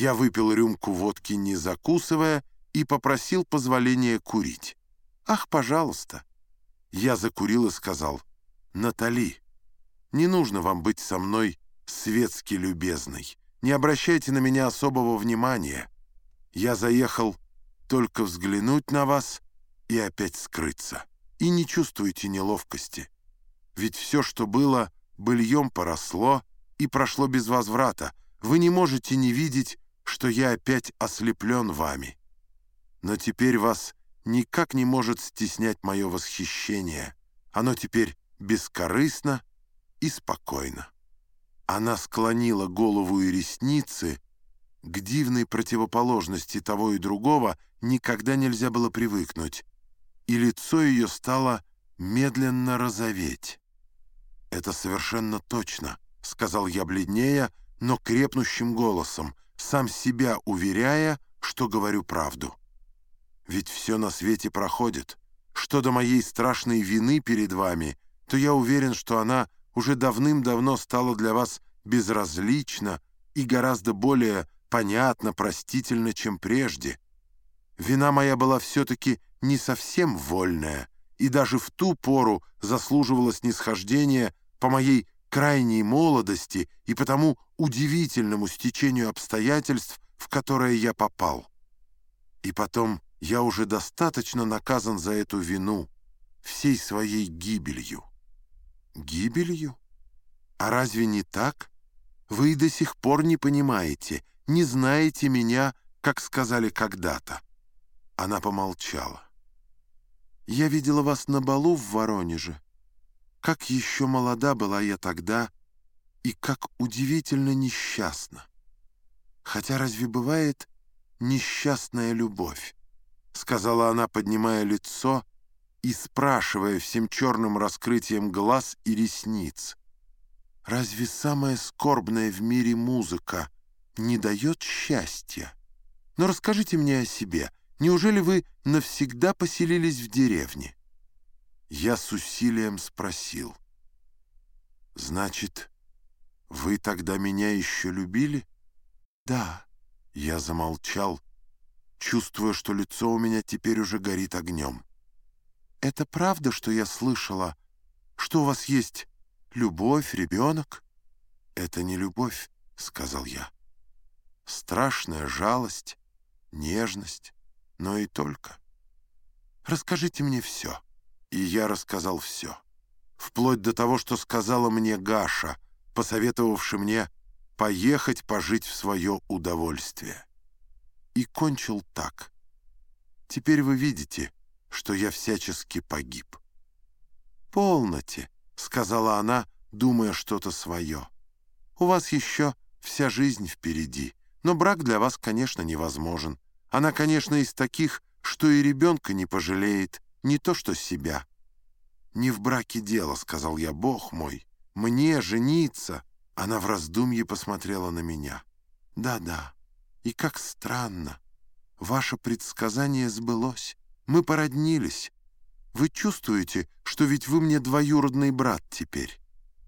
Я выпил рюмку водки, не закусывая, и попросил позволения курить. «Ах, пожалуйста!» Я закурил и сказал, «Натали, не нужно вам быть со мной светски любезной. Не обращайте на меня особого внимания. Я заехал только взглянуть на вас и опять скрыться. И не чувствуйте неловкости. Ведь все, что было, быльем поросло и прошло без возврата. Вы не можете не видеть, что я опять ослеплен вами. Но теперь вас никак не может стеснять мое восхищение. Оно теперь бескорыстно и спокойно. Она склонила голову и ресницы. К дивной противоположности того и другого никогда нельзя было привыкнуть, и лицо ее стало медленно розоветь. «Это совершенно точно», — сказал я бледнее, но крепнущим голосом, сам себя уверяя, что говорю правду. «Ведь все на свете проходит. Что до моей страшной вины перед вами, то я уверен, что она уже давным-давно стала для вас безразлична и гораздо более понятно, простительно, чем прежде. Вина моя была все-таки не совсем вольная, и даже в ту пору заслуживала снисхождения по моей крайней молодости и по тому удивительному стечению обстоятельств, в которое я попал. И потом я уже достаточно наказан за эту вину всей своей гибелью. Гибелью? А разве не так? Вы до сих пор не понимаете, не знаете меня, как сказали когда-то. Она помолчала. Я видела вас на балу в Воронеже. Как еще молода была я тогда, и как удивительно несчастна. Хотя разве бывает несчастная любовь? Сказала она, поднимая лицо и спрашивая всем черным раскрытием глаз и ресниц. Разве самая скорбная в мире музыка не дает счастья? Но расскажите мне о себе. Неужели вы навсегда поселились в деревне? Я с усилием спросил. «Значит, вы тогда меня еще любили?» «Да». Я замолчал, чувствуя, что лицо у меня теперь уже горит огнем. «Это правда, что я слышала, что у вас есть Любовь, ребенок — это не любовь, — сказал я. Страшная жалость, нежность, но и только. Расскажите мне все. И я рассказал все. Вплоть до того, что сказала мне Гаша, посоветовавши мне поехать пожить в свое удовольствие. И кончил так. Теперь вы видите, что я всячески погиб. Полноте. — сказала она, думая что-то свое. «У вас еще вся жизнь впереди, но брак для вас, конечно, невозможен. Она, конечно, из таких, что и ребенка не пожалеет, не то что себя». «Не в браке дело», — сказал я, — «бог мой, мне жениться». Она в раздумье посмотрела на меня. «Да-да, и как странно. Ваше предсказание сбылось. Мы породнились. Вы чувствуете, что ведь вы мне двоюродный брат теперь?»